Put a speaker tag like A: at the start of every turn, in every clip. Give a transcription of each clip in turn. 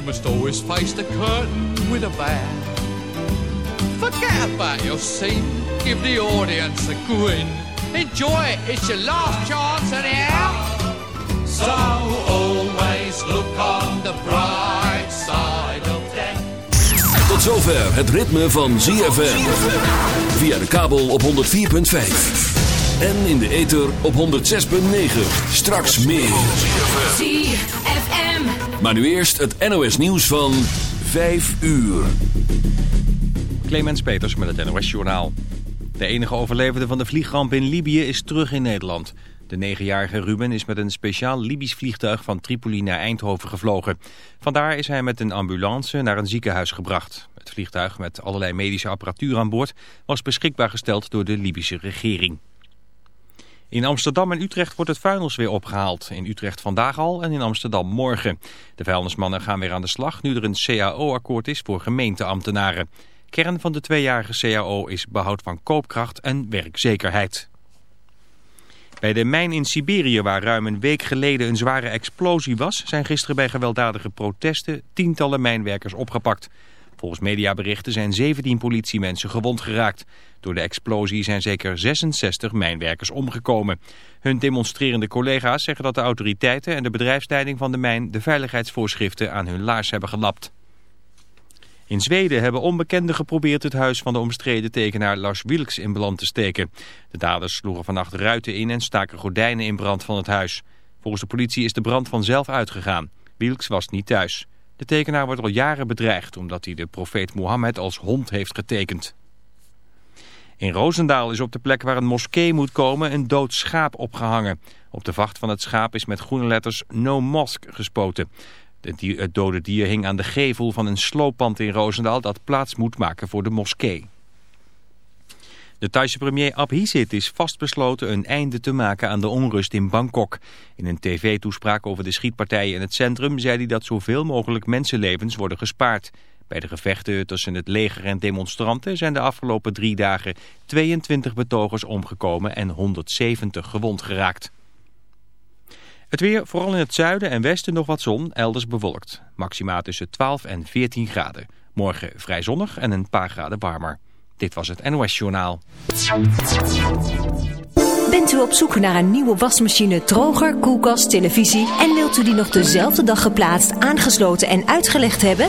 A: You must always face the curtain with a bow. Forget about your scene, give the audience a grin. Enjoy it, it's your last chance anyhow. So always look on the bright side of death.
B: Tot zover het ritme van ZFM. Via de kabel op 104.5. En in de ether op 106.9. Straks meer.
C: ZFM.
B: Maar nu eerst het NOS nieuws van 5 uur.
D: Clemens Peters met het NOS Journaal. De enige overlevende van de vliegramp in Libië is terug in Nederland. De negenjarige Ruben is met een speciaal Libisch vliegtuig van Tripoli naar Eindhoven gevlogen. Vandaar is hij met een ambulance naar een ziekenhuis gebracht. Het vliegtuig met allerlei medische apparatuur aan boord was beschikbaar gesteld door de Libische regering. In Amsterdam en Utrecht wordt het vuilnis weer opgehaald. In Utrecht vandaag al en in Amsterdam morgen. De vuilnismannen gaan weer aan de slag nu er een CAO-akkoord is voor gemeenteambtenaren. Kern van de tweejarige CAO is behoud van koopkracht en werkzekerheid. Bij de mijn in Siberië, waar ruim een week geleden een zware explosie was... zijn gisteren bij gewelddadige protesten tientallen mijnwerkers opgepakt. Volgens mediaberichten zijn 17 politiemensen gewond geraakt. Door de explosie zijn zeker 66 mijnwerkers omgekomen. Hun demonstrerende collega's zeggen dat de autoriteiten en de bedrijfsleiding van de mijn... de veiligheidsvoorschriften aan hun laars hebben gelapt. In Zweden hebben onbekenden geprobeerd het huis van de omstreden tekenaar Lars Wilks in brand te steken. De daders sloegen vannacht ruiten in en staken gordijnen in brand van het huis. Volgens de politie is de brand vanzelf uitgegaan. Wilks was niet thuis. De tekenaar wordt al jaren bedreigd omdat hij de profeet Mohammed als hond heeft getekend. In Roosendaal is op de plek waar een moskee moet komen een dood schaap opgehangen. Op de vacht van het schaap is met groene letters No Mosque gespoten. Het dode dier hing aan de gevel van een slooppand in Roosendaal dat plaats moet maken voor de moskee. De Thaise premier Abhisit is vastbesloten een einde te maken aan de onrust in Bangkok. In een tv-toespraak over de schietpartijen in het centrum zei hij dat zoveel mogelijk mensenlevens worden gespaard. Bij de gevechten tussen het leger en demonstranten zijn de afgelopen drie dagen 22 betogers omgekomen en 170 gewond geraakt. Het weer, vooral in het zuiden en westen nog wat zon, elders bewolkt. Maxima tussen 12 en 14 graden. Morgen vrij zonnig en een paar graden warmer. Dit was het NOS Journaal.
C: Bent u op zoek naar een nieuwe wasmachine, droger, koelkast, televisie... en wilt u die nog dezelfde dag geplaatst, aangesloten en uitgelegd hebben?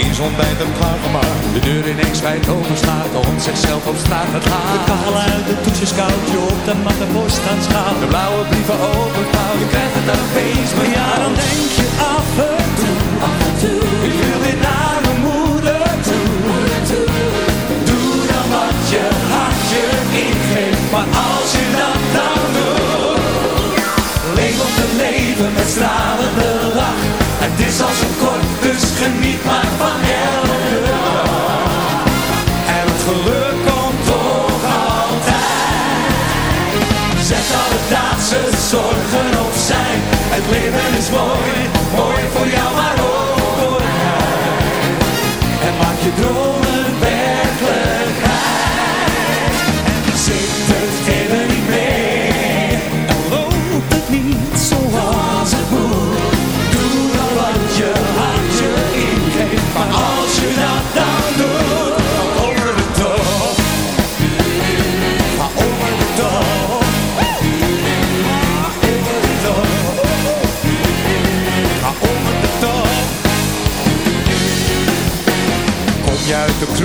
E: Ineens ontbijt hem klaargemaakt. De deur ineens wijd open staat, de hond zichzelf op straat gaat gaan.
F: De kachel uit, de toetjes koud, je op de matte borst aan schaal.
E: De blauwe brieven openvouw, je krijgt het dan feest
F: Maar ja, dan denk je af en toe, af en toe.
E: Ik wil weer naar mijn moeder toe. Doe dan wat je hart je ingeeft, maar als je dat dan doet. Leef op het leven met stralende lach. Het is al zo kort, dus geniet maar zorgen opzij. Het leven is mooi, mooi voor jou,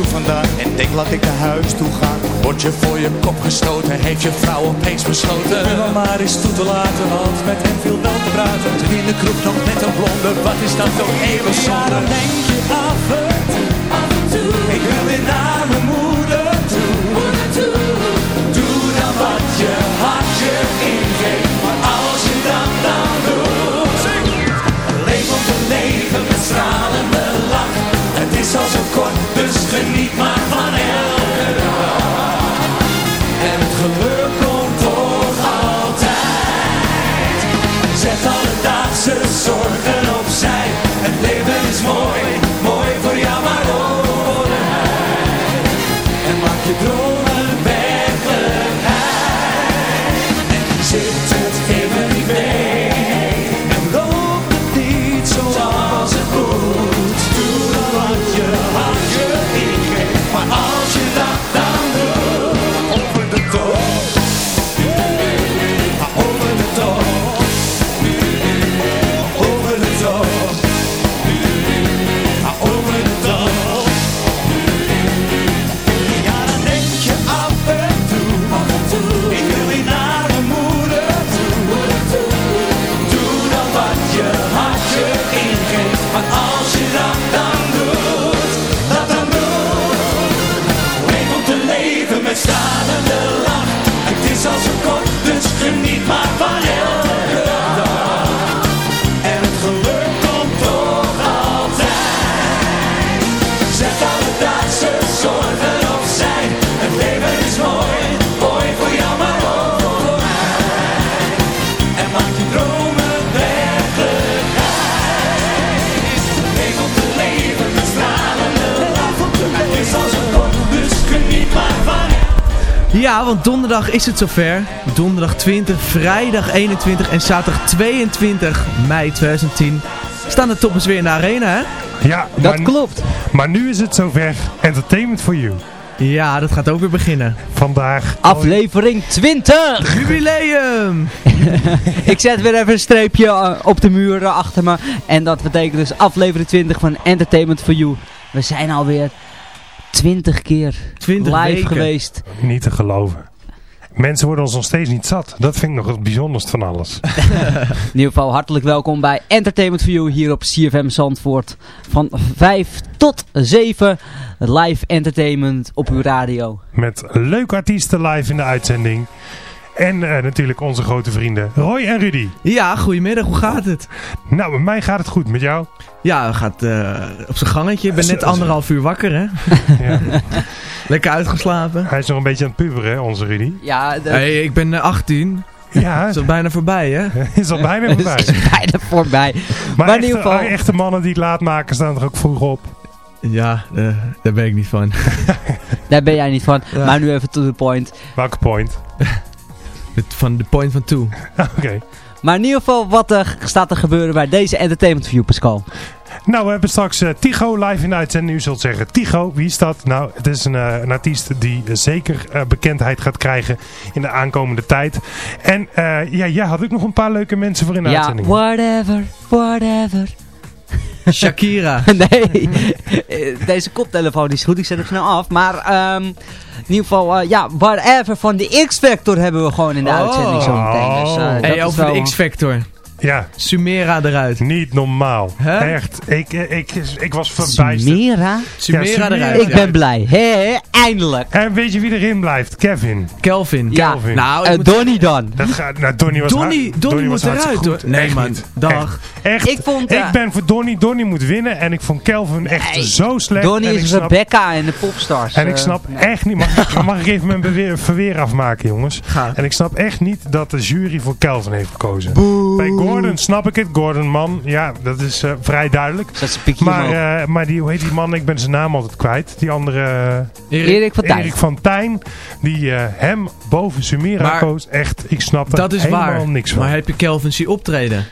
E: vandaan en denk laat ik naar huis toe gaan Word je voor je kop gestoten, heeft je vrouw opeens besloten
F: Om maar eens toe te laten, want met hem viel wel te praten.
E: Toen in de kroeg nog met een blonde, wat is dat toch even
F: Ja,
E: zonde
F: dan denk je af en toe, af en toe.
E: Ik wil weer naar Ja,
G: want donderdag is het zover. Donderdag 20, vrijdag 21 en zaterdag 22 mei 2010 staan de toppers weer in de arena, hè?
H: Ja,
I: Dat
H: maar,
I: klopt.
H: maar nu is het zover. Entertainment for you.
G: Ja, dat gaat ook weer beginnen.
H: Vandaag.
I: Aflevering 20!
G: Jubileum!
I: Ik zet weer even een streepje eh, op de muur eh, achter me. En dat betekent dus aflevering 20 van Entertainment for You. We zijn alweer 20 keer
G: 20
I: live
G: weken.
I: geweest.
H: Niet te geloven. Mensen worden ons nog steeds niet zat. Dat vind ik nog het bijzonderst van alles.
I: In ieder geval hartelijk welkom bij Entertainment for You hier op CFM Zandvoort. Van 5 tot 7 live entertainment op uw radio.
H: Met leuke artiesten live in de uitzending. En eh, natuurlijk onze grote vrienden Roy en Rudy.
G: Ja, goedemiddag. Hoe gaat het?
H: Nou, met mij gaat het goed. Met jou?
G: Ja, gaat eh, op zijn gangetje. Ik ben net anderhalf uur wakker, hè?
H: Ja.
G: Lekker uitgeslapen.
H: Hij is nog een beetje aan het puberen, hè, onze Rudy.
I: Ja, de,
G: Hey, ik ben eh, 18.
H: Ja,
G: Is al bijna voorbij, hè?
H: is al bijna
I: het
H: voorbij.
I: is bijna voorbij.
H: Maar,
I: Maar in ieder
H: echte,
I: geval-
H: echte mannen die het laat maken staan er ook vroeg op.
G: Ja, eh, daar ben ik niet van.
I: Daar ben jij niet van.
G: Ja.
I: Maar nu even to the point.
H: Welke point?
G: Van de point van two.
H: Oké.
I: Maar in ieder geval, wat er staat er gebeuren bij deze Entertainment View, Pascal?
H: Nou, we hebben straks eh, Tigo live in de uitzending. U zult zeggen, Tigo, wie is dat? Nou, het is een, eh, een artiest die zeker eh, bekendheid gaat krijgen in de aankomende tijd. En eh, ja, jij had ook nog een paar leuke mensen voor in de
I: Ja,
H: uitzending.
I: whatever, whatever.
G: Shakira.
I: nee, eh, deze koptelefoon is goed, ik zet hem snel af. Maar ehm, in ieder geval, eh, ja, whatever van de X-Factor hebben we gewoon in de
G: Oh.
I: uitzending zo meteen. Dus, eh,
G: Hey, over
I: wel-
G: de X-Factor.
H: Ja,
G: Sumera eruit.
H: niet normaal. Echt. Ik, eh, ik, ik was verbijsterd.
I: Sumera?
G: Sumera
H: Sumera.
G: eruit.
I: Ik
G: ja.
I: ben blij. Hé, hé, eindelijk.
H: En weet je wie erin blijft? Kevin.
G: Kelvin.
I: Ja.
H: Kelvin.
G: Nou,
I: Eh, Donnie dan.
H: Dat gaat, nou, Donnie was
G: Donnie, Donnie
H: was
G: moet eruit, hoor. Nee,
H: Echt
G: man.
H: niet.
G: Dag.
H: Echt.
I: Ik vond, eh,
H: ik ben voor Donnie. Donnie moet winnen. En ik vond Kelvin echt
I: Nee.
H: zo slecht.
I: Donnie
H: en
I: is
H: snap,
I: Rebecca en de popstars.
H: En ik
I: eh,
H: snap echt niet... Mag, ik- mag ik even mijn beweer, verweer afmaken, jongens?
G: Ga.
H: En ik snap echt niet dat de jury voor Kelvin heeft gekozen. Bij Gordon snap ik het. Gordon, man. Ja, dat is eh, vrij duidelijk.
I: Piekje
H: Maar, eh, maar die, hoe heet die man? Ik ben zijn naam altijd kwijt. Die andere... eh,
G: Erik,
I: Erik van Tijn.
H: Erik van Tijn. Die eh, hem boven Sumira
G: Maar
H: koos. Echt, ik snap er
G: dat is
H: helemaal
G: waar.
H: niks van.
G: Maar heb je Kelvin zien optreden?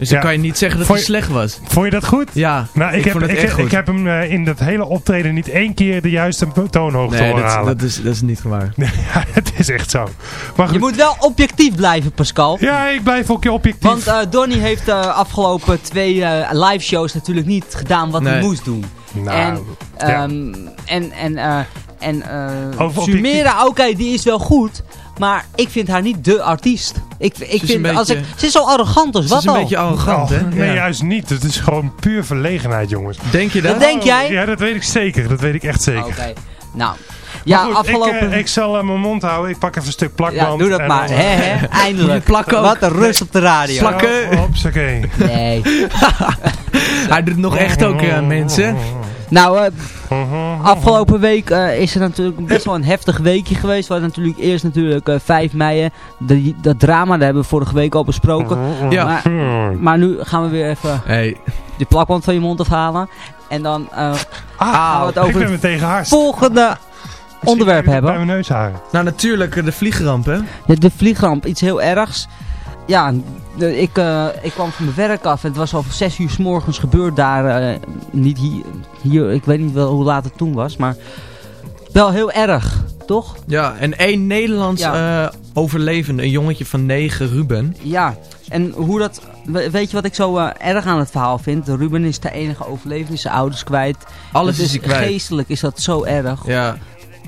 G: Dus
H: Ja.
G: dan kan je niet zeggen dat hij slecht was.
H: Vond je dat goed?
G: Ja,
H: Nou, ik,
G: ik
H: heb,
G: vond het
H: ik,
G: echt goed.
H: ik heb hem eh, in dat hele optreden niet één keer de juiste toonhoogte
G: nee,
H: horen
G: dat,
H: halen.
G: dat, is, dat is niet waar.
H: Ja, het is echt zo. Maar goed.
I: Je moet wel objectief blijven, Pascal.
H: Ja, ik blijf ook objectief.
I: Want eh, Donnie heeft de afgelopen twee eh, live shows natuurlijk niet gedaan wat hij moest doen.
H: nou,
I: en
H: ja.
I: ehm, en, en, eh, en eh,
H: Over
I: Sumera, oké, die is wel goed. Maar ik vind haar niet de artiest. Ik, ik
G: is
I: vind, als ik, ze is zo arrogant als
G: Ze
I: wat
G: is een
I: al.
G: beetje arrogant,
H: Oh,
G: hè?
H: nee,
G: Ja.
H: juist niet. Het is gewoon puur verlegenheid, jongens.
G: Denk je dat?
I: Dat denk jij?
H: Ja, dat weet ik zeker. Dat weet ik echt zeker.
I: Oké, nou. Ja,
H: goed,
I: afgelopen...
H: Ik, eh, ik zal eh, mijn mond houden. Ik pak even een stuk plakband.
I: ja, doe dat maar.
H: dan, eh,
I: eindelijk.
G: Plak ook.
I: Wat een rust op de radio.
G: Plak. Plakken.
H: oh, Hopsakee.
I: Nee.
G: Hij doet het nog echt ook, eh, mensen.
I: Nou, eh, afgelopen week eh, is er natuurlijk best wel een heftig weekje geweest. We hadden natuurlijk eerst natuurlijk eh, 5 mei. Die, dat drama, daar hebben we vorige week al besproken.
G: Ja.
I: Maar, maar nu gaan we weer even
G: Hey.
I: die plakband van je mond afhalen. En dan eh, gaan we het
H: ik
I: over het volgende onderwerp
H: Bij
I: hebben.
H: mijn neusharen.
G: Nou, natuurlijk de vliegramp, hè?
I: Ja, de vliegramp, iets heel ergs. Ja, ik, eh, ik kwam van mijn werk af en het was al 6 uur s morgens gebeurd daar. eh, niet hier, hier, ik weet niet wel hoe laat het toen was, maar wel heel erg, toch?
G: Ja, en één Nederlands
I: Ja.
G: eh, overlevende, een jongetje van negen, Ruben.
I: Ja, en hoe dat, we- weet je wat ik zo erg aan het verhaal vind? Ruben is de enige overlevende, is zijn ouders kwijt.
G: Alles is hij kwijt.
I: Geestelijk is dat zo erg.
G: Ja.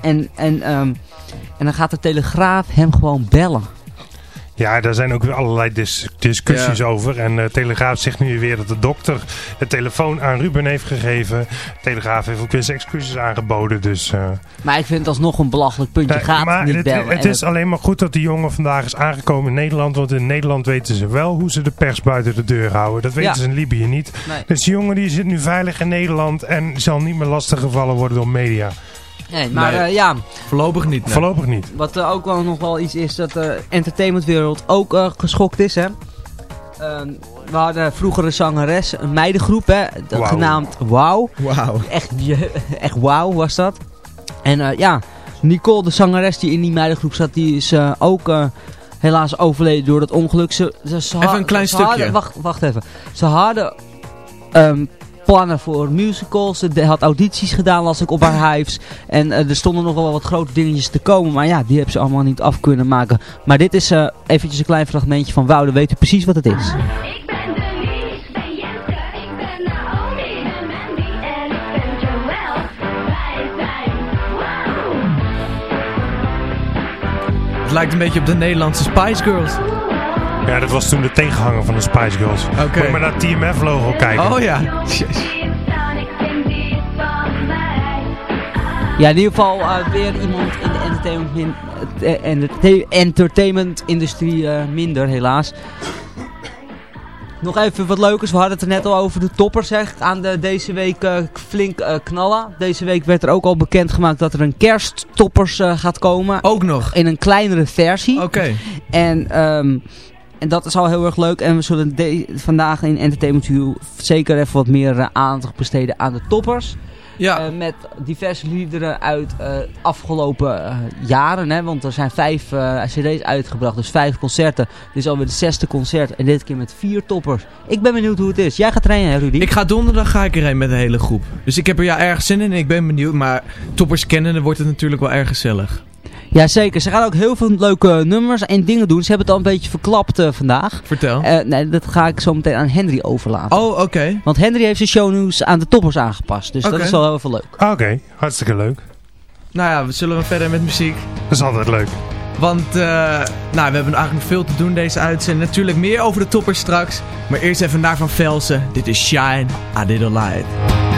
I: En, en, ehm, en dan gaat de Telegraaf hem gewoon bellen.
H: Ja, daar zijn ook weer allerlei dis- discussies over. En de Telegraaf zegt nu weer dat de dokter de telefoon aan Ruben heeft gegeven. Telegraaf heeft ook weer zijn excuses aangeboden. Dus, eh,
I: Maar ik vind het alsnog een belachelijk puntje.
H: nee,
I: gaat
H: maar
I: niet
H: het,
I: bellen.
H: het is alleen maar goed dat die jongen vandaag is aangekomen in Nederland. Want in Nederland weten ze wel hoe ze de pers buiten de deur houden. Dat weten
I: Ja.
H: ze in Libië niet.
I: Nee.
H: Dus die jongen die zit nu veilig in Nederland en zal niet meer lastiggevallen worden door media.
I: Nee, maar
G: Nee.
I: eh, ja,
G: Voorlopig niet. nee.
H: Voorlopig niet.
I: wat eh, ook wel nog wel iets is dat de entertainmentwereld ook eh, geschokt is, hè. Ehm, we hadden vroeger een zangeres, een meidengroep, hè, dat genaamd Wow.
G: Wauw.
I: Echt, je- echt wow was dat. En eh, ja, Nicole, de zangeres die in die meidengroep zat, die is eh, ook eh, helaas overleden door dat ongeluk. Ze, ze, ze
G: Even een klein
I: ze
G: stukje.
I: hadden- wacht, wacht even. Ze hadden ehm, plannen voor musicals. Ze had audities gedaan, las ik op haar hives. En eh, er stonden nog wel wat grote dingetjes te komen. Maar ja, die hebben ze allemaal niet af kunnen maken. Maar dit is eh, eventjes een klein fragmentje van Wouter. Weet u precies wat het is?
G: Het lijkt een beetje op de Nederlandse Spice Girls.
H: Ja, dat was toen de tegenhanger van de Spice Girls.
G: Oké.
H: Moet je maar naar het TMF-logo kijken.
G: Oh ja.
J: Mij.
I: Ja, in ieder geval eh, weer iemand in de entertainment, min, eh, en de entertainment industrie eh, minder, helaas. Nog even wat leukers. We hadden het er net al over de toppers. Hè. Aan de, deze week eh, flink eh, knallen. Deze week werd er ook al bekendgemaakt dat er een kersttoppers eh, gaat komen.
K: Ook nog?
I: In een kleinere versie.
K: Oké.
I: En, ehm, en dat is al heel erg leuk. En we zullen de- vandaag in Entertainment View zeker even wat meer eh, aandacht besteden aan de toppers.
K: Ja.
I: Eh, met diverse liederen uit eh afgelopen jaren. Hè? Want er zijn vijf cd's uitgebracht. Dus vijf concerten. Dit is alweer het zesde concert. En dit keer met vier toppers. Ik ben benieuwd hoe het is. Jij gaat trainen hè Rudy?
K: Ik ga donderdag ga ik erheen met een hele groep. Dus ik heb er ja erg zin in en ik ben benieuwd. Maar toppers kennen, dan wordt het natuurlijk wel erg gezellig.
I: Ja zeker. Ze gaan ook heel veel leuke nummers en dingen doen. Ze hebben het al een beetje verklapt eh, vandaag.
K: Vertel.
I: Eh, nee, dat ga ik zo meteen aan Henry overlaten.
K: Oh, oké.
I: Want Henry heeft zijn shownieuws aan de toppers aangepast. Dus dat is wel heel veel leuk.
H: Oké, hartstikke leuk.
K: Nou ja, we zullen we verder met muziek.
H: Dat is altijd leuk.
K: Want eh, nou, we hebben eigenlijk nog veel te doen deze uitzending. Natuurlijk meer over de toppers straks. Maar eerst even naar Van Velsen. Dit is Shine, I Did a Light.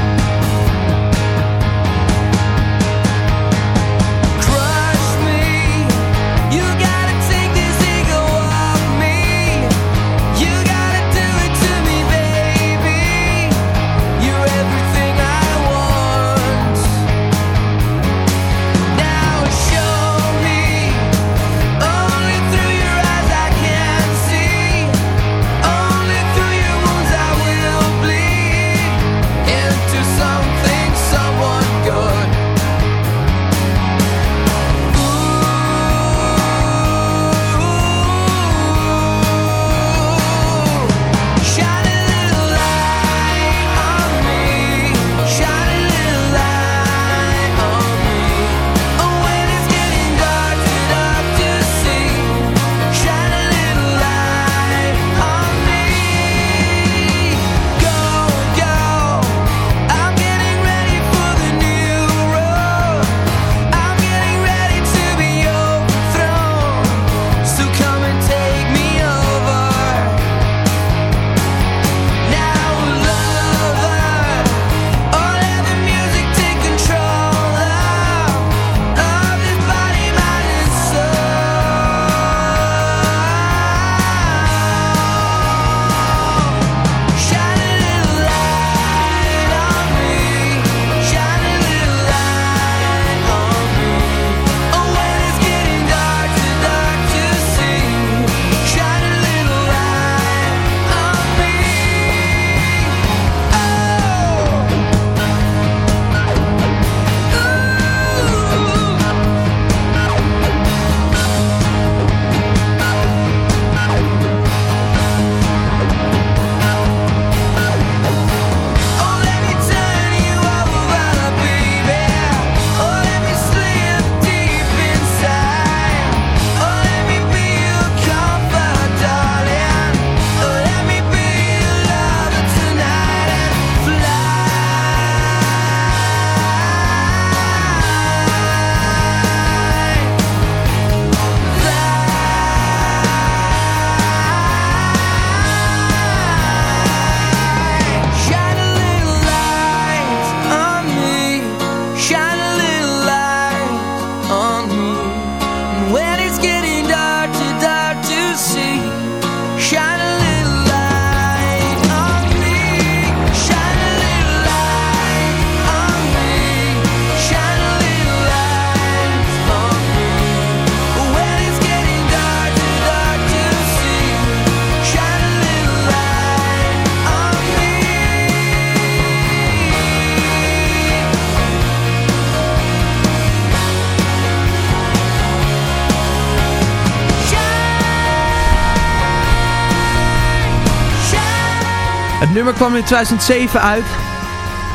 K: Nummer kwam in 2007 uit.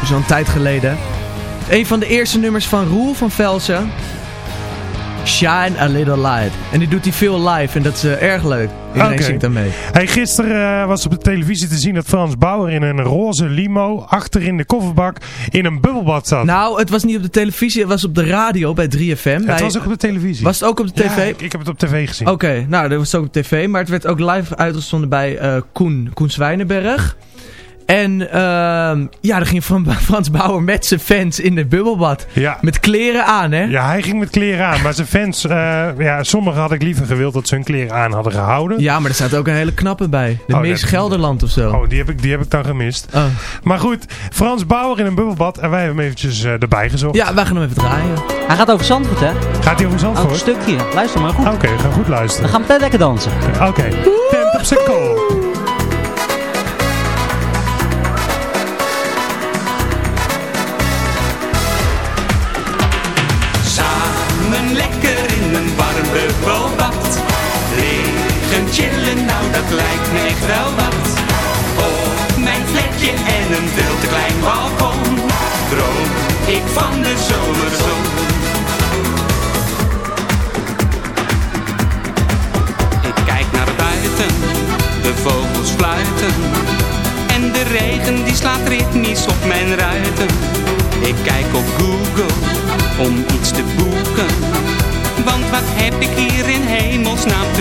K: Dus al een tijd geleden. Een van de eerste nummers van Roel van Velsen. Shine a Little Light. En die doet hij veel live en dat is eh, erg leuk. Iedereen
H: Oké.
K: zingt daarmee.
H: Hey, gisteren eh, was op de televisie te zien dat Frans Bauer in een roze limo achter in de kofferbak in een bubbelbad zat.
K: Nou, het was niet op de televisie, het was op de radio bij 3FM.
H: het
K: bij-
H: was ook op de televisie.
K: Was het ook op de tv?
H: Ja, ik, ik heb het op tv gezien.
K: Oké, nou, dat was ook op tv. Maar het werd ook live uitgezonden bij eh, Koen, Koen Zwijnenberg.
G: En ehm, ja, dan ging Frans Bauer met zijn fans in het bubbelbad.
H: Ja.
G: Met kleren aan, hè?
H: Ja, hij ging met kleren aan. Maar zijn fans, eh, ja, sommigen had ik liever gewild dat ze hun kleren aan hadden gehouden.
G: Ja, maar er staat ook een hele knappe bij. De
H: Oh,
G: Miss
H: dat-
G: Gelderland of zo.
H: Oh, die heb, ik, die heb ik dan gemist.
G: Oh.
H: Maar goed, Frans Bauer in een bubbelbad. En wij hebben hem eventjes eh, erbij gezocht.
G: Ja, wij gaan hem even draaien.
I: Hij gaat over Zandvoort, hè?
H: Gaat hij over
I: Ook een
H: Zandvoort?
I: stukje. Luister maar goed.
H: Oké, we gaan goed
I: Dan
H: luisteren.
I: gaan we meteen lekker dansen.
H: Oké, tent op zijn
E: Liggen chillen, nou dat lijkt me echt wel wat. Op mijn vlekje en een veel te klein balkon. Droom ik van de zomerzon. Ik kijk naar buiten, de vogels fluiten. En de regen die slaat ritmisch op mijn ruiten. Ik kijk op Google om iets te boeken. Want wat heb ik hier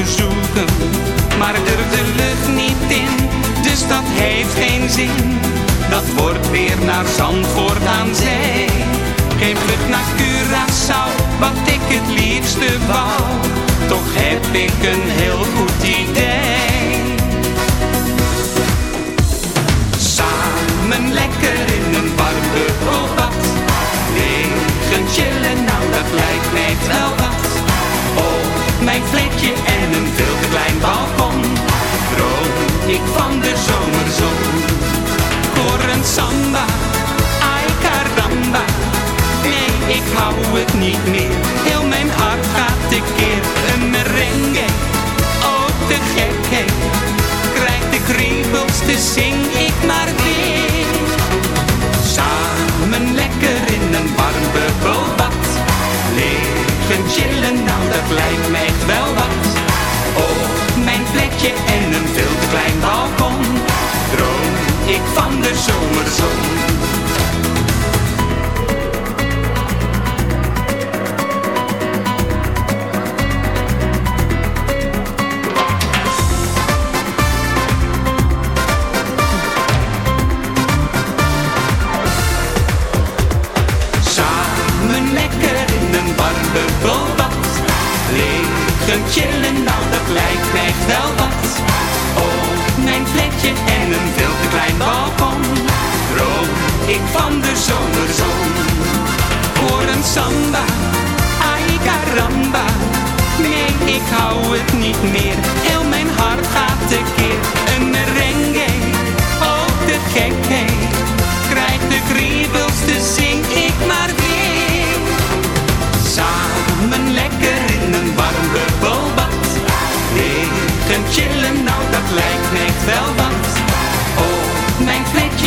E: zoeken? Maar ik durf de lucht niet in, dus dat heeft geen zin. Dat wordt weer naar Zandvoort aan zee. Geen vlucht naar Curaçao, wat ik het liefste wou. Toch heb ik een heel goed idee. Samen lekker in een warm bubbelbad. Liggen chillen, nou dat lijkt echt wel wat. Op mijn vlekje en balkon. Droom ik van de zomerzon. Een samba, ay caramba. Nee, ik hou het niet meer. Heel mijn hart gaat tekeer. Een merengue, oh te gek. Krijg de kriebels, dus zing ik maar weer. Samen lekker in een warm bubbelbad. Liggen chillen, nou dat lijkt me ik van de zomerzon. Samen lekker in een warm bubbelbad. Liggen chillen, nou dat lijkt echt wel wat. En een veel te klein balkon. Droom ik van de zomerzon. Voor een samba, ay caramba. Nee, ik hou het niet meer. Heel mijn hart gaat tekeer.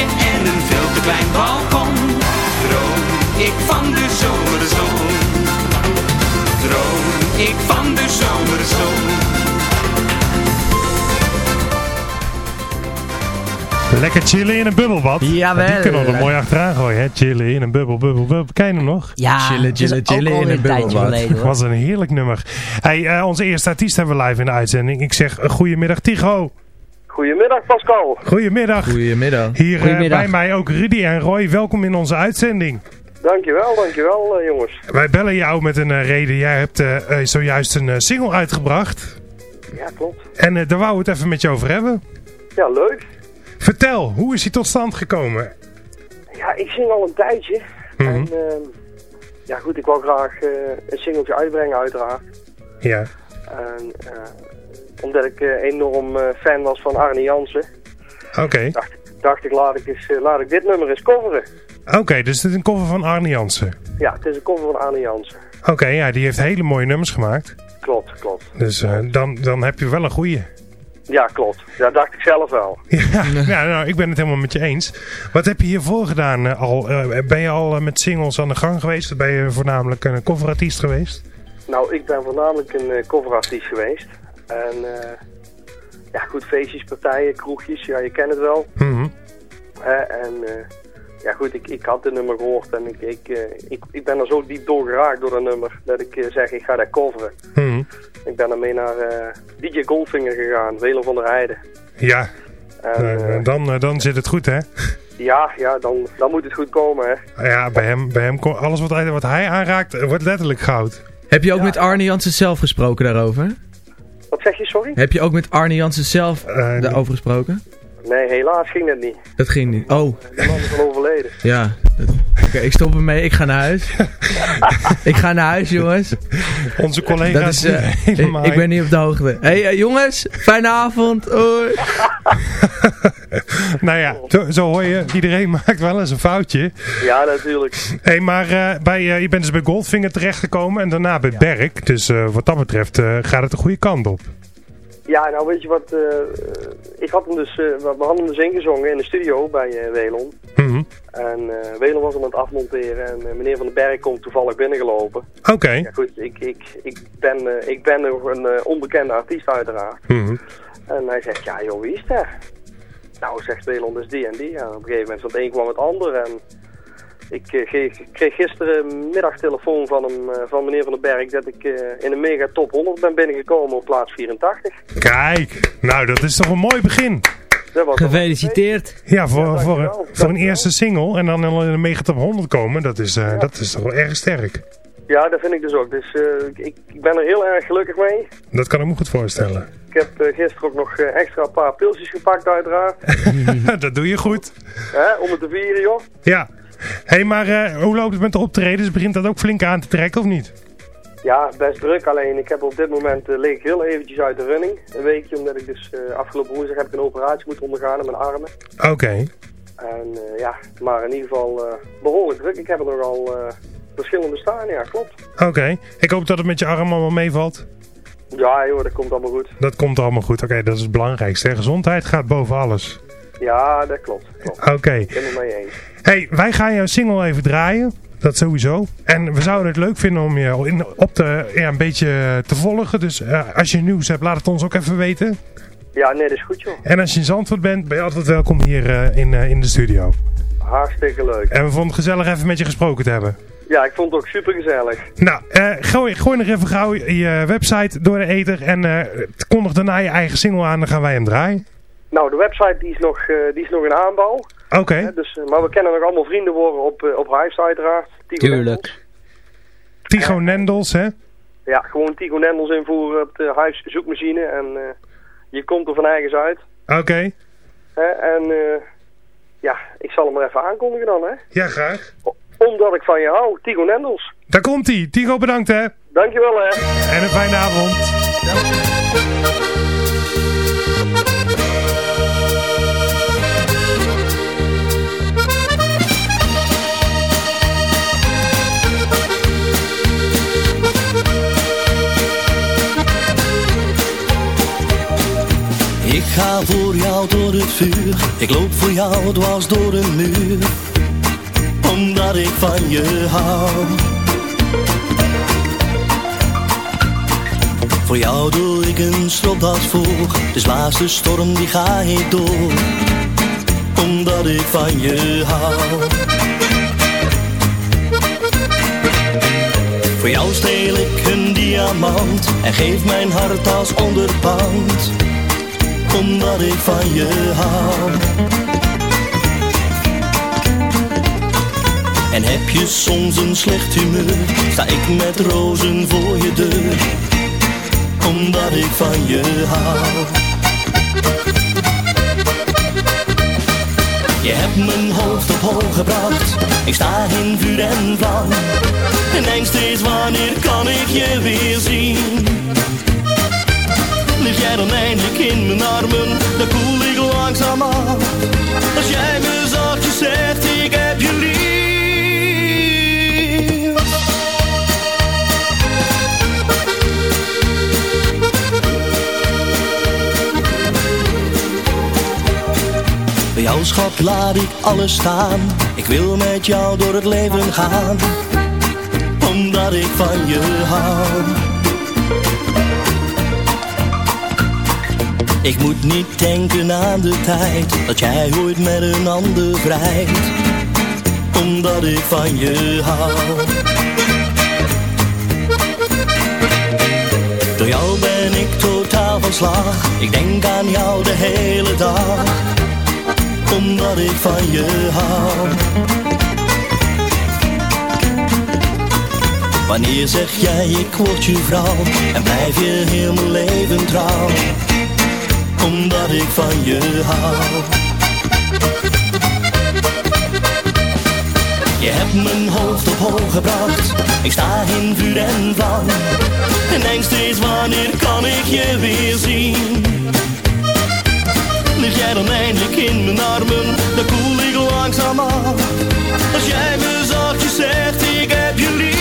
E: En een veel te klein balkon. Droom ik van de zomerzon. Droom ik van de zomerzon.
H: Lekker chillen in een bubbelbad.
G: Jawel.
H: Die kunnen we er mooi achteraan gooien, hè? Chillen in een bubbel, bubbel, bubbel. Ken je hem nog?
I: Ja,
G: Chillen,
I: dat is
G: chillen, chillen in een
I: tijdje
G: bubbelbad.
I: hoor.
H: was een heerlijk nummer. Hey, eh, onze eerste artiest hebben we live in de uitzending. Ik zeg uh, goedemiddag Tigo.
L: Goedemiddag Pascal.
H: Goedemiddag.
G: Goedemiddag.
H: Hier eh,
I: Goedemiddag.
H: bij mij ook Rudy en Roy. Welkom in onze uitzending.
L: Dankjewel, dankjewel eh, jongens.
H: Wij bellen jou met een eh, reden. Jij hebt zojuist een single uitgebracht.
L: Ja, klopt.
H: En eh, daar wou we het even met je over hebben.
L: Ja, leuk.
H: Vertel, hoe is hij tot stand gekomen?
L: Ja, ik zing al een tijdje.
H: Mhm.
L: En ehm, ja goed, ik wou graag eh, een singeltje uitbrengen uiteraard.
H: Ja.
L: En, eh, omdat ik eh, enorm eh, fan was van Arne Jansen,
H: Oké.
L: dacht, dacht ik, laat ik, eens, eh, laat ik dit nummer eens coveren.
H: Oké, dus dit is een cover van Arne Jansen.
L: Ja, het is een cover van Arne Jansen.
H: Oké, ja, die heeft hele mooie nummers gemaakt.
L: Klopt, klopt.
H: Dus dan, dan heb je wel een goeie.
L: Ja, klopt. Ja, dacht ik zelf wel.
H: Ja, ja nou, ik ben het helemaal met je eens. Wat heb je hiervoor gedaan al? Ben je al met singles aan de gang geweest? Of ben je voornamelijk een coverartiest geweest?
L: Nou, ik ben voornamelijk een coverartiest geweest. En eh, ja, goed, feestjes, partijen, kroegjes, ja, je kent het wel. Eh, en eh, ja goed, ik, ik had het nummer gehoord en ik, ik, eh, ik, ik ben er zo diep door geraakt door dat nummer dat ik zeg ik ga dat coveren.
H: Mhm.
L: Ik ben ermee naar eh, DJ Goldfinger gegaan, Welen van der Heijden.
H: Ja,
L: En,
H: Nou,
L: eh,
H: dan, dan zit het goed, hè?
L: ja, ja dan, dan moet het goed komen, hè.
H: Ja, bij hem, bij hem alles wat hij, wat hij aanraakt, wordt letterlijk goud.
G: Heb je ook met Arne Jansen zelf gesproken daarover?
L: Wat zeg je, sorry?
G: Heb je ook met Arne Jansen zelf daarover gesproken?
L: Nee, helaas ging dat niet.
G: Dat ging niet. Oh,
L: Die man is al overleden.
G: ja. Dat- Oké, ik stop ermee. Ik ga naar huis. ik ga naar huis, jongens.
H: Onze collega's
G: Dat is, eh,
H: niet helemaal
G: ik, ik ben niet op de hoogte. hey, eh, jongens, fijne avond. Hoi.
H: nou ja, zo, zo hoor je, iedereen maakt wel eens een foutje.
L: Ja, natuurlijk.
H: hey, maar eh, bij, eh, je bent dus bij Goldfinger terechtgekomen en daarna bij Berk. Dus eh, wat dat betreft eh, gaat het de goede kant op.
L: Ja, nou weet je wat, eh, ik had hem dus, eh, we hadden hem dus ingezongen in de studio bij eh Welon.
H: Mhm.
L: En Welon was hem aan het afmonteren en meneer Van den Berg komt toevallig binnengelopen.
H: Oké.
L: Ja goed, ik, ik, ik, ben, ik ben nog een onbekende artiest uiteraard.
H: Mhm.
L: En hij zegt, ja joh, wie is dat? Nou, zegt Welon, dus die en die. En op een gegeven moment van het een kwam het ander. En ik eh, kreeg gisteren middagtelefoon van, hem, eh, van meneer Van den Berg dat ik eh, in een mega top 100 ben binnengekomen op plaats 84.
H: Kijk, nou dat is toch een mooi begin.
L: Dat was
I: Gefeliciteerd.
H: Ja, voor, voor, voor, een eerste single en dan in een megatop 100 komen, dat is, eh, dat is toch wel erg sterk.
L: Ja, dat vind ik dus ook. Dus eh, ik, ik ben er heel erg gelukkig mee.
H: Dat kan ik me goed voorstellen.
L: Ik heb gisteren ook nog extra een paar pilsjes gepakt uiteraard.
H: dat doe je goed.
L: Hè, om het te vieren, joh.
H: Ja. Hé, hey, maar eh, hoe loopt het met de optredens? Begint dat ook flink aan te trekken of niet?
L: Ja, best druk. Alleen ik heb op dit moment uh, leeg heel eventjes uit de running. Een weekje, omdat ik dus eh, afgelopen woensdag heb ik een operatie moeten ondergaan aan mijn armen.
H: Oké.
L: En eh, ja, maar in ieder geval eh, behoorlijk druk. Ik heb er nogal eh verschillende staan, ja, klopt.
H: Oké. Ik hoop dat het met je arm allemaal meevalt.
L: Ja joh, dat komt allemaal goed.
H: Dat komt allemaal goed. Oké, dat is het belangrijkste. hè. Gezondheid gaat boven alles.
L: Ja, dat klopt. klopt.
H: Oké.
L: Ik ben het mee eens.
H: Hey, wij gaan jouw single even draaien. Dat sowieso. En we zouden het leuk vinden om je in, op de, ja, een beetje te volgen. Dus eh, als je nieuws hebt, laat het ons ook even weten.
L: Ja, nee, dat is goed joh.
H: En als je in Zandvoort bent, ben je altijd welkom hier eh, in, eh, in de studio.
L: Hartstikke leuk.
H: En we vonden het gezellig even met je gesproken te hebben.
L: Ja, ik vond het ook super gezellig.
H: Nou, gooi, gooi nog even gauw je website door de ether en kondig daarna je eigen single aan, dan gaan wij hem draaien.
L: Nou, de website die is nog, die is nog in aanbouw.
H: Oké.
L: Dus, eh, maar we kennen nog allemaal vrienden worden op, eh, op Hives uiteraard. Tigo Nendels.
H: Tigo Nendels, hè?
L: Ja, gewoon Tigo Nendels invoeren op de Hives zoekmachine en eh, je komt er van eigens uit.
H: Oké.
L: Hè, en eh, ja, ik zal hem maar even aankondigen dan, hè.
H: Ja, graag.
L: Omdat ik van je hou, Tigo Nendels.
H: Daar komt hij. Tigo, bedankt hè.
L: Dankjewel hè.
H: En een fijne avond.
M: Ga voor jou door het vuur, ik loop voor jou dwars door een muur, omdat ik van je hou. Voor jou doe ik een stropdas voor, de zwaarste storm die ga ik door, omdat ik van je hou. Voor jou steel ik een diamant en geef mijn hart als onderpand omdat ik van je hou. En heb je soms een slecht humeur, sta ik met rozen voor je deur, omdat ik van je hou. Je hebt mijn hoofd op hoog gebracht, ik sta in vuur en vlam. En denk steeds wanneer kan ik je weer zien? Jij dan eindelijk in mijn armen, dan koel ik langzaam af. Als jij me zachtjes zegt, ik heb je lief. Bij jou schat laat ik alles staan, ik wil met jou door het leven gaan. Omdat ik van je hou. Ik moet niet denken aan de tijd dat jij ooit met een ander vrijt, omdat ik van je hou. Door jou ben ik totaal van slag. Ik denk aan jou de hele dag, omdat ik van je hou. Wanneer zeg jij ik word je vrouw en blijf je heel mijn leven trouw, omdat ik van je hou. Je hebt mijn hoofd op hoog gebracht, ik sta in vuur en vlam. En denk steeds wanneer kan ik je weer zien. Lig jij dan eindelijk in mijn armen, dan koel ik langzaam af. Als jij me zachtjes zegt ik heb je lief.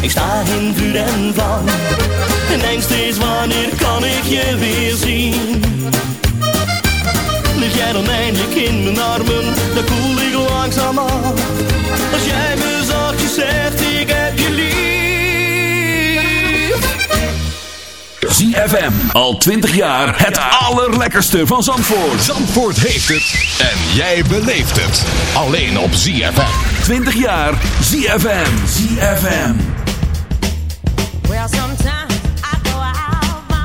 M: Ik sta in vuur en vlam. En steeds wanneer kan ik je weer zien. Lig jij dan eindelijk in mijn armen, dan koel ik langzaam af. Als jij me zachtjes zegt, ik heb je lief.
B: ZFM. Al 20 jaar het allerlekkerste van Zandvoort.
N: Zandvoort heeft het en jij beleeft het. Alleen op ZFM.
B: 20 jaar ZFM. ZFM.
K: Well, sometimes I go out by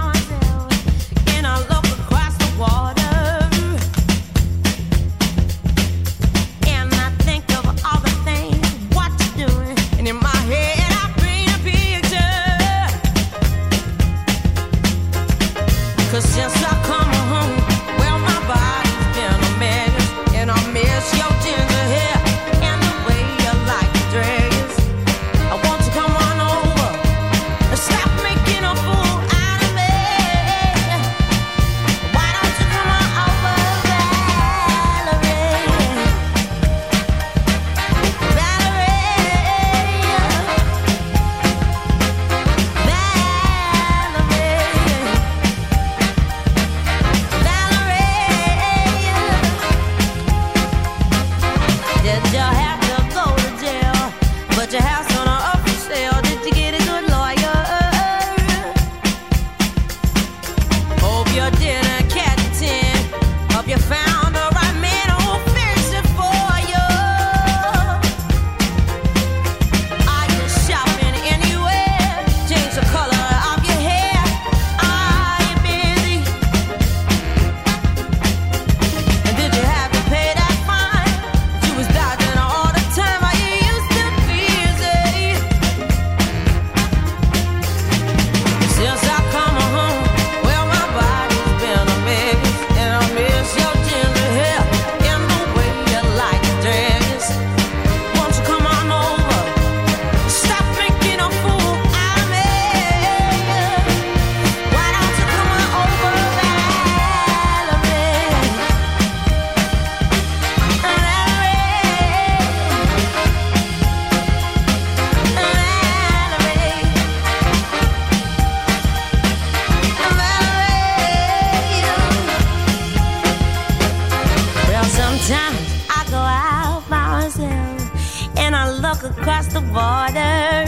K: look across the border.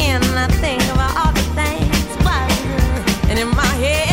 K: And I think about all the things do. And in my head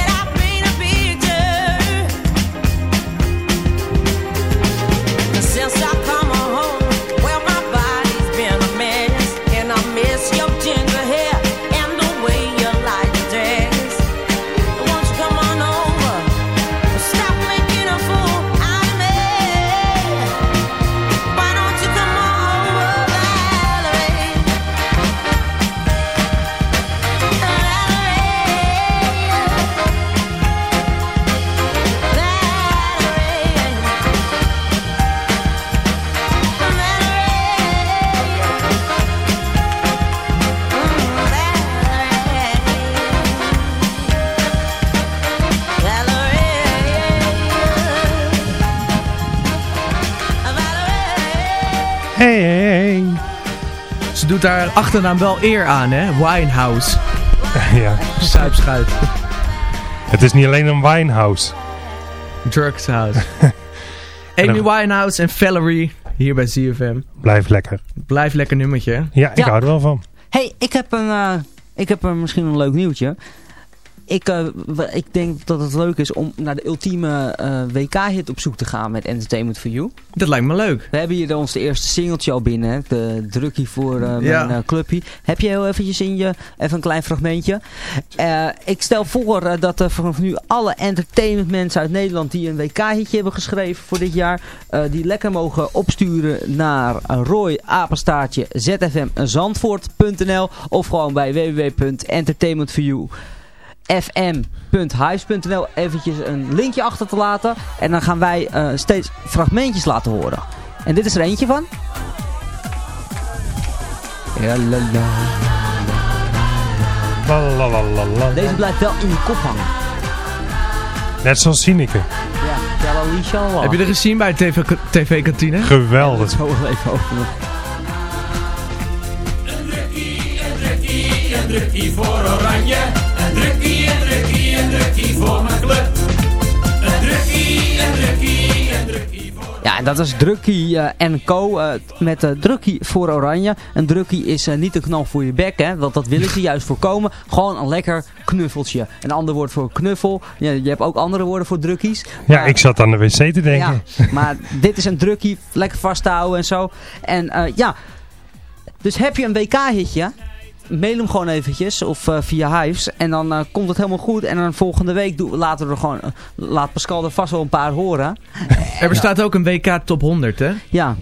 G: doet haar achternaam wel eer aan, hè? Winehouse.
H: ja.
G: Suipschuit.
H: Het is niet alleen een winehouse.
G: Drugshouse. Amy Winehouse en Valerie hier bij ZFM.
H: Blijf lekker.
G: Blijf lekker nummertje.
H: Ja, ik
I: Ja.
H: hou er wel van.
I: hey, ik heb, een, eh, ik heb een, misschien een leuk nieuwtje. Ik, eh, ik denk dat het leuk is om naar de ultieme eh, WK-hit op zoek te gaan met Entertainment for You.
G: Dat lijkt me leuk.
I: We hebben hier ons de eerste singeltje al binnen, hè? de drukkie voor eh,
G: Ja.
I: mijn eh, clubje. Heb je heel eventjes in je, even een klein fragmentje. Ik stel voor dat er vanaf nu alle entertainment mensen uit Nederland die een WK-hitje hebben geschreven voor dit jaar, die lekker mogen opsturen naar Roy apenstaartje zfmzandvoort.nl of gewoon bij www.entertainmentforyou fm.huis.nl eventjes een linkje achter te laten. En dan gaan wij eh, steeds fragmentjes laten horen. En dit is er eentje van. Ja, la, la.
H: Lalalala.
I: Deze blijft wel in je kop hangen.
H: Net zoals Sineke.
I: Ja.
G: Heb je er gezien bij TV, TV-kantine?
H: Geweldig.
I: Zo wel even openen.
O: Een drukkie voor Oranje. Een drukkie, voor mijn club. Een drukkie, een drukkie, een drukkie voor...
I: Ja, en dat is Drukkie eh, en Co. eh, met eh Drukkie voor Oranje. Een Drukkie is eh, niet een knal voor je bek, hè, want dat willen ze juist voorkomen. Gewoon een lekker knuffeltje. Een ander woord voor knuffel. Ja, je hebt ook andere woorden voor drukkies.
H: Ja, ik zat aan de wc te denken.
I: Ja, maar dit is een drukkie, lekker vasthouden en zo. En eh, ja, dus heb je een WK-hitje, mail hem gewoon eventjes of eh, via Hives. En dan eh, komt het helemaal goed. En dan volgende week doen, laten we er gewoon, eh, laat Pascal er vast wel een paar horen.
G: Er bestaat ook een WK Top 100, hè?
I: Ja.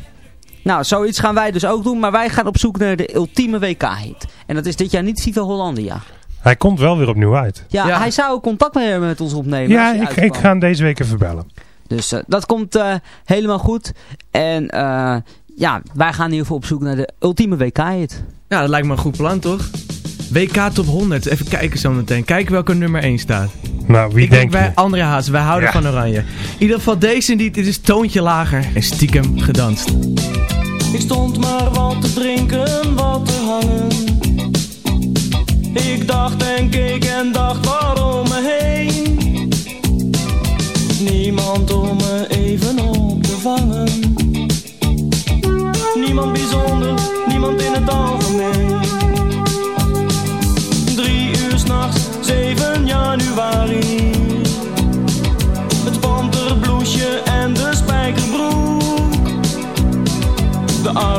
I: Nou, zoiets gaan wij dus ook doen. Maar wij gaan op zoek naar de ultieme WK-hit. En dat is dit jaar niet Viva Hollandia.
H: Hij komt wel weer opnieuw uit.
I: Ja, hij zou ook contact met, met ons opnemen.
H: Ja, ik, ga hem deze week even bellen.
I: Dus eh, dat komt eh, helemaal goed. En eh, ja, wij gaan in ieder geval op zoek naar de ultieme WK-hit.
G: Ja, dat lijkt me een goed plan, toch? WK Top 100. Even kijken zo meteen. Kijken welke nummer 1 staat.
H: Nou, wie
G: ik
H: denk
G: denk
H: je?
G: bij André Haas. Wij houden
H: Ja.
G: van oranje. In ieder geval deze niet. Dit is toontje lager en stiekem gedanst.
P: Ik stond maar wat te drinken, wat te hangen. Ik dacht en keek en dacht waarom me heen. Niemand om me even op te vangen.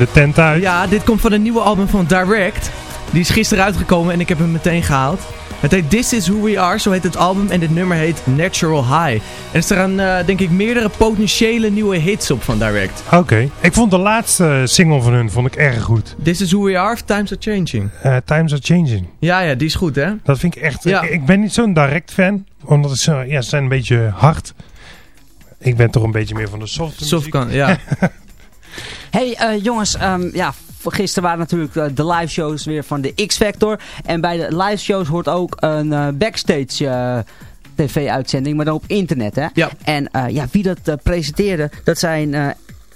H: De tent uit.
G: Ja, dit komt van een nieuwe album van Direct. Die is gisteren uitgekomen en ik heb hem meteen gehaald. Het heet This Is Who We Are, zo heet het album. En dit nummer heet Natural High. En er staan eh, denk ik meerdere potentiële nieuwe hits op van Direct.
H: Oké. Ik vond de laatste single van hun vond ik erg goed.
G: This Is Who We Are of Times Are Changing?
H: Eh, Times Are Changing.
G: Ja, ja, die is goed hè?
H: Dat vind ik echt...
G: Ja.
H: Ik, ik ben niet zo'n direct fan. Omdat het zo, ja, ze zijn een beetje hard. Ik ben toch een beetje meer van de soft muziek.
G: Softkant, ja.
I: Hey eh, jongens, ehm, ja, gisteren waren natuurlijk eh, de live shows weer van de X-Factor. En bij de live shows hoort ook een eh, backstage eh, tv-uitzending, maar dan op internet hè.
G: Ja.
I: En eh, ja, wie dat presenteerde, dat zijn eh,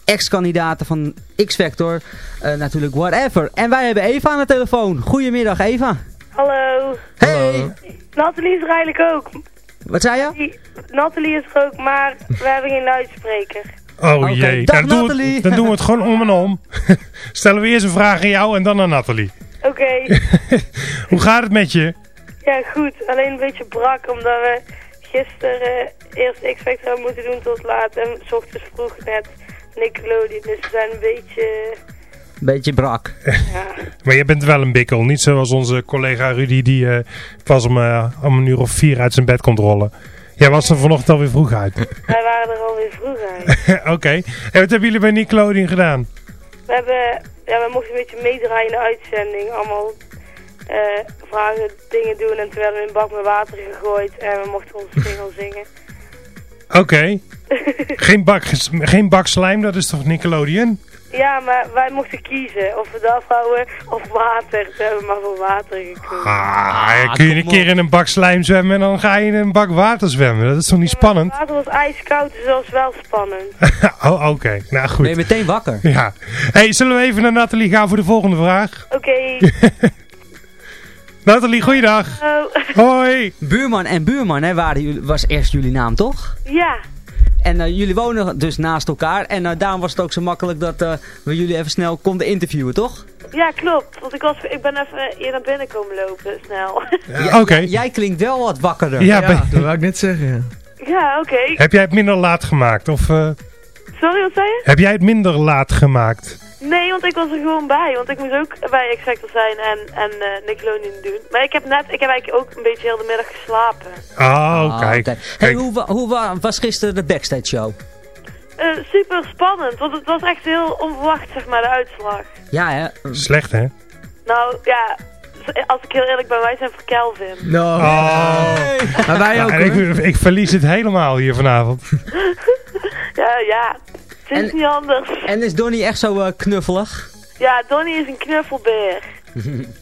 I: ex-kandidaten van X-Factor, eh, natuurlijk whatever. En wij hebben Eva aan de telefoon. Goedemiddag Eva.
Q: Hallo.
I: Hey.
Q: Nathalie is er eigenlijk ook.
I: Wat zei je?
Q: Nathalie is er ook, maar we hebben geen luidspreker.
H: Oh jee.
I: dag
H: Nou, doen we dan doen we het gewoon om en om. Stellen we eerst een vraag aan jou en dan aan Nathalie.
Q: Oké.
H: Hoe gaat het met je?
Q: ja, goed. Alleen een beetje brak, omdat we gisteren eerst X-Factor hebben moeten doen tot laat. En s ochtends vroeg net Nickelodeon. Dus we zijn een beetje...
I: Beetje brak.
H: Maar je bent wel een bikkel. Niet zoals onze collega Rudy die eh, pas om, eh, om een uur of vier uit zijn bed komt rollen. Jij was er vanochtend alweer vroeg uit.
Q: Wij waren er alweer vroeg uit.
H: Oké. En wat hebben jullie bij Nickelodeon gedaan?
Q: We hebben... Ja, we mochten een beetje meedraaien in de uitzending. Allemaal eh, vragen, dingen doen. En toen werden we in een bak met water gegooid. En we mochten onze single zingen.
H: Oké. geen, bak, geen bak slijm, dat is toch Nickelodeon?
Q: Ja, maar wij mochten kiezen of we dat houden of water. Toen hebben we maar voor water gekozen.
H: Ah, ja, kun je een keer in een bak slijm zwemmen en dan ga je in een bak water zwemmen. Dat is toch niet spannend?
Q: Het water was ijskoud, dus dat was wel spannend.
H: oh, oké. Nou, goed.
I: Ben je meteen wakker?
H: Ja. Hey, zullen we even naar Nathalie gaan voor de volgende vraag?
Q: Oké.
H: Nathalie, goeiedag.
Q: Oh.
H: Hoi.
I: Buurman en buurman hè, waren jullie, was eerst jullie naam toch?
Q: ja,
I: En eh, jullie wonen dus naast elkaar. En eh, daarom was het ook zo makkelijk dat eh, we jullie even snel konden interviewen, toch?
Q: ja, klopt. Want ik, was, ik ben even hier naar binnen komen lopen, snel.
I: Ja,
H: Oké.
I: Jij klinkt wel wat wakkerder.
H: Ja, ben-
G: dat wou ik net zeggen. ja.
Q: ja, oké.
H: Heb jij het minder laat gemaakt? Of eh,
Q: Sorry, wat zei je?
H: heb jij het minder laat gemaakt?
Q: Nee, want ik was er gewoon bij. Want ik moest ook bij X-Factor zijn en, en eh Nickelodeon doen. Maar ik heb net, ik heb eigenlijk ook een beetje heel de middag geslapen.
H: Oh,
I: Ah,
H: kijk.
I: Hey, hoe, hoe wa- was gisteren de backstage show?
Q: Eh, super spannend, want het was echt heel onverwacht, zeg maar, de uitslag.
I: Ja, hè?
H: Slecht, hè?
Q: Nou, ja, als ik heel eerlijk ben, wij zijn voor Kelvin.
G: No.
H: Oh.
G: Maar wij ook
H: Ja, en
G: hoor.
H: ik, ik verlies het helemaal hier vanavond.
Q: Ja, ja, het is
I: En-
Q: niet anders.
I: En is Donnie echt zo eh, knuffelig?
Q: Ja, Donnie is een knuffelbeer.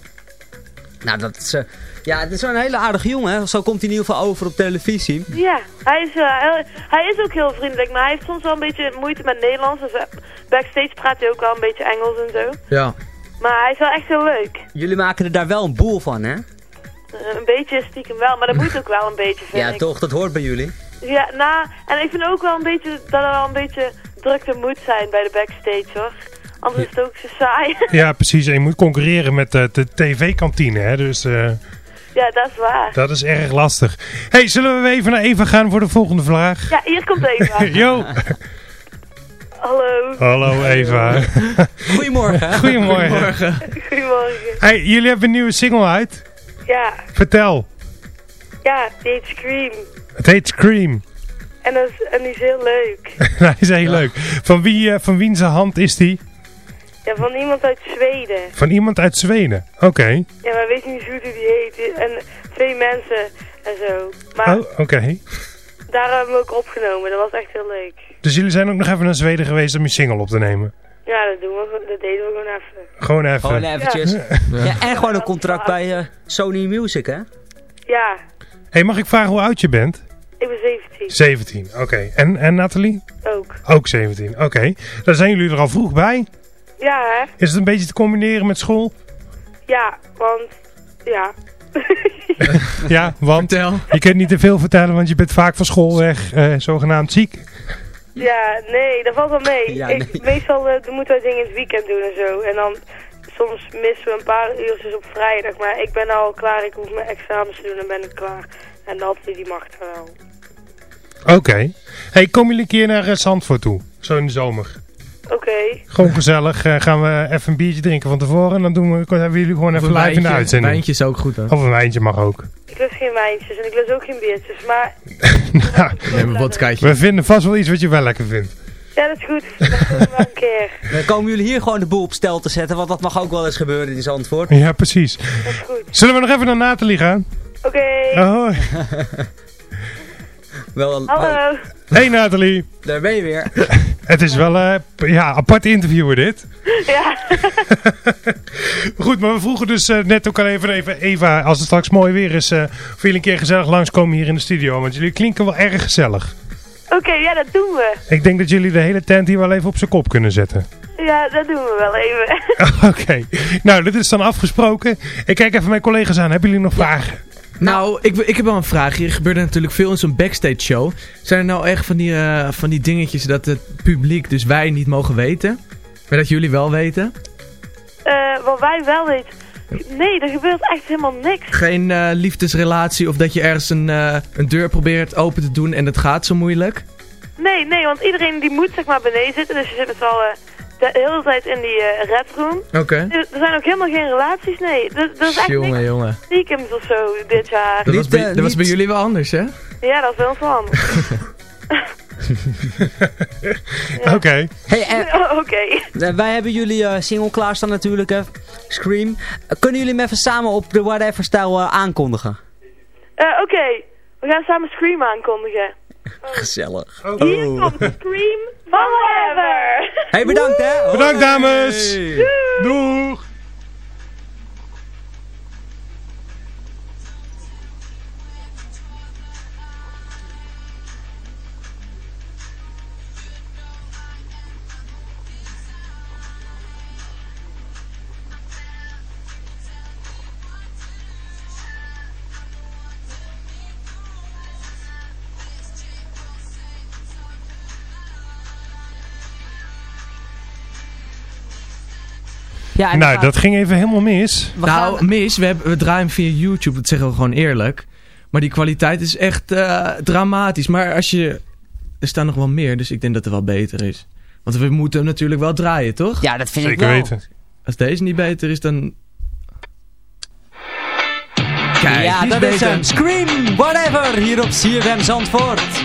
I: Nou, dat is... eh, ja, het is wel een hele aardige jongen, hè? Zo komt hij in ieder geval over op televisie.
Q: Ja, hij is, eh, heel- hij is ook heel vriendelijk, maar hij heeft soms wel een beetje moeite met Nederlands. Dus backstage praat hij ook wel een beetje Engels en zo.
G: Ja.
Q: Maar hij is wel echt heel leuk.
I: Jullie maken er daar wel een boel van, hè?
Q: Een beetje stiekem wel, maar dat moet ook wel een beetje, vind
I: Ja,
Q: ik.
I: toch? Dat hoort bij jullie.
Q: Ja, nou, en ik vind ook wel een beetje dat er wel een beetje drukte moet zijn bij de backstage, hoor. Anders is het ook zo saai.
H: Ja, precies. En je moet concurreren met eh, de tv-kantine, hè? Dus eh,
Q: ja, dat is waar.
H: dat is erg lastig. hey, zullen we even naar Eva gaan voor de volgende vraag?
Q: Ja, hier komt Eva.
H: Yo.
Q: Hallo.
H: Hallo Eva.
I: Goedemorgen. hè?
H: Goedemorgen.
Q: Goedemorgen.
H: Hey, jullie hebben een nieuwe single uit.
Q: Ja,
H: Vertel.
Q: ja, die heet Scream.
H: Het heet Scream.
Q: En, dat is, en die is heel leuk.
H: dat is heel leuk. Van wie, eh, van wiens hand is die?
Q: Ja, van iemand uit Zweden.
H: Van iemand uit Zweden. Oké.
Q: Ja, maar weet niet zo goed hoe die heet. En twee mensen en zo. Maar
H: Oh, oké.
Q: daar hebben we ook opgenomen. Dat was echt heel leuk.
H: Dus jullie zijn ook nog even naar Zweden geweest om je single op te nemen?
Q: Ja, dat, doen we, dat deden we gewoon even.
H: Gewoon even.
I: Gewoon eventjes. Ja. en gewoon een contract bij eh, Sony Music, hè?
Q: Ja,
H: hey, mag ik vragen hoe oud je bent?
Q: Ik ben 17.
H: 17, oké. En, en Nathalie?
Q: Ook.
H: Ook 17, oké. Dan zijn jullie er al vroeg bij.
Q: Ja, hè?
H: Is het een beetje te combineren met school?
Q: Ja, want... Ja.
H: Ja, want je kunt niet te veel vertellen, want je bent vaak van school weg, eh, zogenaamd ziek.
Q: Ja, nee, dat valt wel mee.
H: Ja,
Q: ik, meestal eh, moeten wij dingen in het weekend doen en zo. En dan soms missen we een paar uurtjes op vrijdag. Maar ik ben al klaar, ik hoef mijn examens te doen en ben ik klaar. En dat die mag er wel.
H: Oké. Hey, komen jullie een keer naar eh, Zandvoort toe? Zo in de zomer.
Q: Oké.
H: Gewoon gezellig. eh, gaan we even een biertje drinken van tevoren. En dan doen we, hebben jullie gewoon even
G: een
H: live in de uitzending.
G: Wijntje is ook goed hoor.
H: Of een wijntje mag ook.
Q: Ik lust geen wijntjes en ik lust ook geen biertjes, maar
G: Nee, maar vodkaatje.
H: We vinden vast wel iets wat je wel lekker vindt.
Q: ja, dat is goed. Dat doen we wel een keer.
R: Dan komen jullie hier gewoon de boel op stel te zetten, want dat mag ook wel eens gebeuren in Zandvoort.
H: Ja, precies. Zullen we nog even naar Nathalie gaan?
Q: Oké.
H: Hoi.
R: Wel een...
Q: Hallo.
H: Hey Nathalie.
R: Daar ben je weer.
H: Het is wel een ja, apart interview dit.
Q: Ja.
H: Goed, maar we vroegen dus eh, net ook al even, even Eva, als het straks mooi weer is, eh of jullie een keer gezellig langskomen hier in de studio. Want jullie klinken wel erg gezellig.
Q: Oké, ja, dat doen we.
H: Ik denk dat jullie de hele tent hier wel even op zijn kop kunnen zetten.
Q: Ja, dat doen we wel even.
H: Oké, nou dit is dan afgesproken. Ik kijk even mijn collega's aan. Hebben jullie nog vragen?
G: Nou, ik, ik heb wel een vraag. Hier gebeurt natuurlijk veel in zo'n backstage show. Zijn er nou echt van die, eh, van die dingetjes dat het publiek, dus wij, niet mogen weten? Maar dat jullie wel weten?
Q: Eh, wat wij wel weten. Nee, er gebeurt echt helemaal niks.
G: Geen eh, liefdesrelatie of dat je ergens een, een deur probeert open te doen en het gaat zo moeilijk?
Q: Nee, nee, want iedereen die moet zeg maar beneden zitten. Dus je zit met z'n allen de hele tijd in die eh red room.
G: Oké.
Q: Er er zijn ook helemaal geen relaties, nee. Er, er is echt
G: Jongen,
Q: niks
G: jongen.
Q: stiekems of zo dit jaar.
G: Dat, was bij, dat was bij jullie wel anders, hè?
Q: Ja, dat is wel van anders.
H: Oké.
R: Hey, eh,
Q: Oké.
R: eh, wij hebben jullie eh, single klaarstaan natuurlijk, hè. Scream. Eh, kunnen jullie hem even samen op de Whatever Style eh, aankondigen?
Q: Eh, Oké, we gaan samen Scream aankondigen.
R: Gezellig.
Q: Hier komt Scream Forever!
R: Hey, bedankt hè.
H: Bedankt dames. Doeg.
R: Ja,
H: Nou, dat ging even helemaal mis.
R: We
G: nou,
R: gaan-
G: mis, we, hebben, we draaien via YouTube, dat zeggen we gewoon eerlijk. Maar die kwaliteit is echt eh, dramatisch. Maar als je... Er staan nog wel meer, dus ik denk dat het wel beter is. Want we moeten hem natuurlijk wel draaien, toch?
R: Ja, dat vind ik
H: Zeker
R: wel.
H: weten.
G: Als deze niet beter is, dan... Kijk,
R: ja, dat is
G: beter.
R: hem. Scream Whatever hier op CFM Zandvoort.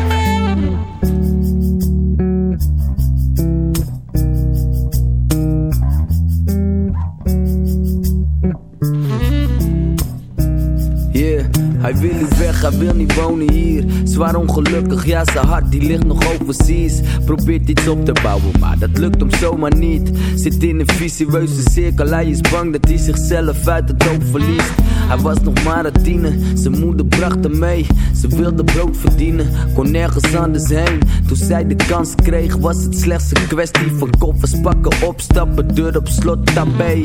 S: Hij wil
T: niet wonen hier. Zwaar ongelukkig, ja, zijn hart die ligt nog overseas. Probeert iets op te bouwen, maar dat lukt hem zomaar niet. Zit in een vicieuze cirkel, hij is bang dat hij zichzelf uit het oog verliest. Hij was nog maar een tiener, zijn moeder bracht hem mee. Ze wilde brood verdienen, kon nergens anders heen. Toen zij de kans kreeg, was het slechts een kwestie van koffers pakken, opstappen, deur op slot, tabé.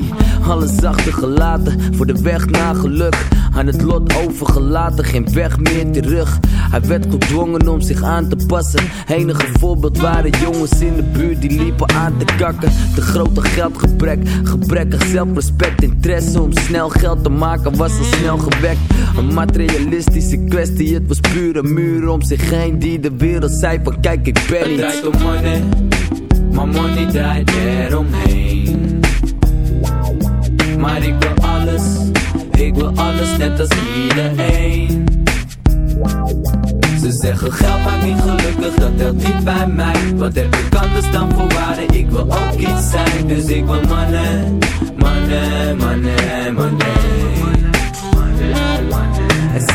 T: Alles achtergelaten, voor de weg naar geluk. Aan het lot overgelaten, geen weg meer terug. Hij werd gedwongen om zich aan te passen. Enige voorbeeld waren jongens in de buurt die liepen aan te kakken. Te grote geldgebrek, gebrekkig zelfrespect. Interesse om snel geld te maken was al snel gewekt. Een materialistische kwestie, het was pure muur om zich heen. Die de wereld zei van kijk ik ben
U: Het
T: niet.
U: draait om money, maar money draait eromheen. Maar ik wil alles, ik wil alles net als iedereen. Ze zeggen geld maakt niet gelukkig, dat telt niet bij mij. Wat heb ik anders dan voor waarde? Ik wil ook iets zijn, dus ik wil money, money, money, money.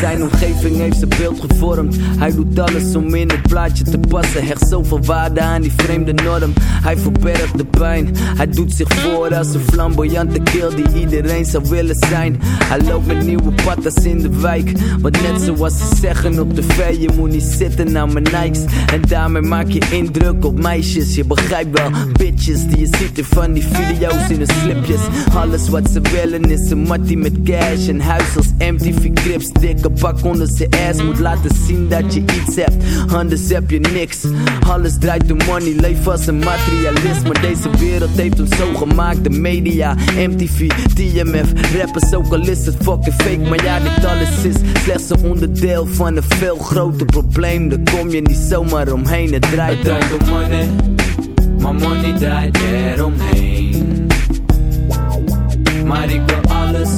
T: En zijn omgeving heeft zijn beeld gevormd. Hij doet alles om in het plaatje te passen. Hecht zoveel waarde aan die vreemde norm. Hij verbergt de pijn. Hij doet zich voor als een flamboyante kill die iedereen zou willen zijn. Hij loopt met nieuwe patas in de wijk. Want net zoals ze zeggen op tv, je moet niet zitten naar mijn Nikes. En daarmee maak je indruk op meisjes. Je begrijpt wel, bitches die je ziet in van die video's in hun slipjes. Alles wat ze willen is een mattie met cash. Een huis als MTV Crips, dikke pak onder zijn ass. Moet laten zien dat je iets hebt, anders heb je niks. Alles draait om money, leef als een materialist. Maar deze wereld heeft hem zo gemaakt. De media, MTV, TMF, rappers, ook al is het fucking fake. Maar ja, dit alles is slechts een onderdeel van een veel groter probleem. Daar kom je niet zomaar omheen, het draait
U: Het draait om money, maar money draait eromheen. Maar ik wil alles,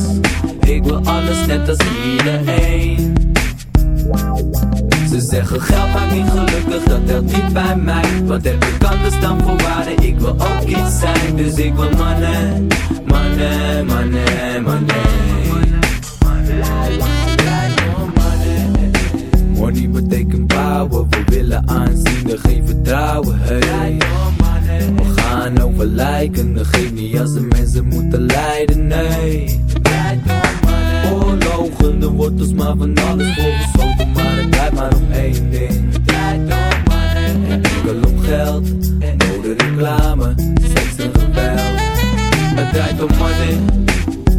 U: ik wil alles net als iedereen. Ze zeggen geld maakt niet gelukkig, dat telt niet bij mij. Wat heb ik anders dan voor waarde? Ik wil ook iets zijn, dus ik wil money, money, money, money.
T: Money betekent bouwen, we willen aanzien, geen vertrouwen, hey. We gaan over lijken, geeft niet als de mensen moeten lijden, nee. Oorlogen, er wordt ons maar van alles voorgeschoten, maar het draait maar om één ding. En enkel om geld, mode, reclame, seks en geweld.
U: Het draait om money,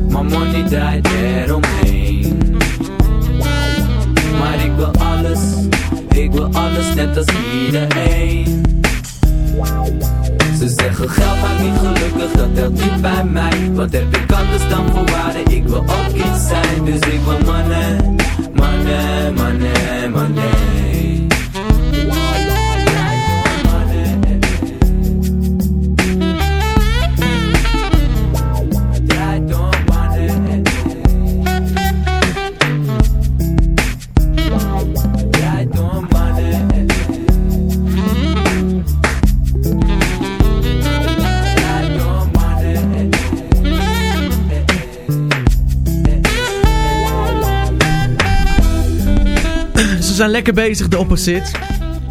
U: maar money draait eromheen. Maar ik wil alles, ik wil alles net als iedereen. Ze zeggen geld maakt niet gelukkig, dat telt niet bij mij. Wat heb ik anders dan voor waarde? Ik wil ook iets zijn, dus ik wil money, money, money, money.
G: Zijn lekker bezig, de opposite.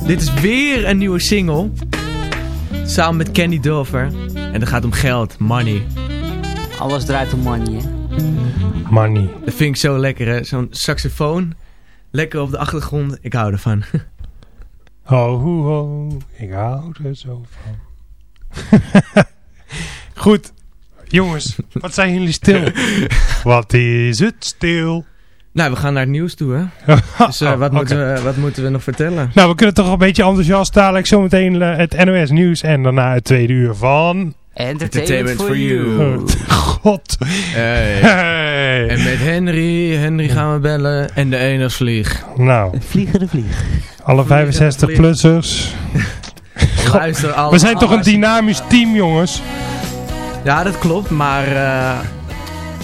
G: Dit is weer een nieuwe single. Samen met Kenny Dover. En dat gaat om geld, money.
I: Alles draait om money, hè?
H: Money.
G: Dat vind ik zo lekker, hè. Zo'n saxofoon. Lekker op de achtergrond. Ik hou ervan.
H: Oh, ho, ho, ik hou er zo van. Goed, jongens, wat zijn jullie stil? wat is het stil?
G: Nou, we gaan naar het nieuws toe, hè. Dus eh, wat, moeten we, wat moeten we nog vertellen?
H: Nou, we kunnen toch een beetje enthousiast dadelijk zometeen eh, het NOS nieuws en daarna het tweede uur van...
G: Entertainment for you.
H: God.
G: Hey.
H: Hey.
G: En met Henry, Henry gaan we bellen. En de eners vlieg.
H: Nou,
I: Vliegende vlieg.
H: alle 65-plussers.
G: Luister allemaal.
H: We zijn toch een dynamisch team, jongens.
G: Ja, dat klopt, maar... eh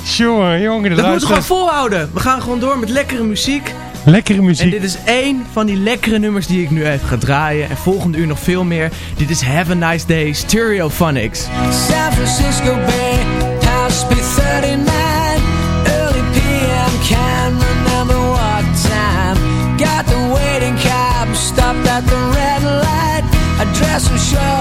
H: Jongen, jongen.
G: Dat moeten we gewoon volhouden. We gaan gewoon door met lekkere muziek.
H: Lekkere muziek.
G: En dit is één van die lekkere nummers die ik nu even ga draaien. En volgende uur nog veel meer. Dit is Have a Nice Day, Stereophonics.
V: San Francisco Bay, house 39. Early PM, can't remember what time. Got the waiting cab, stopped at the red light. I dress and show.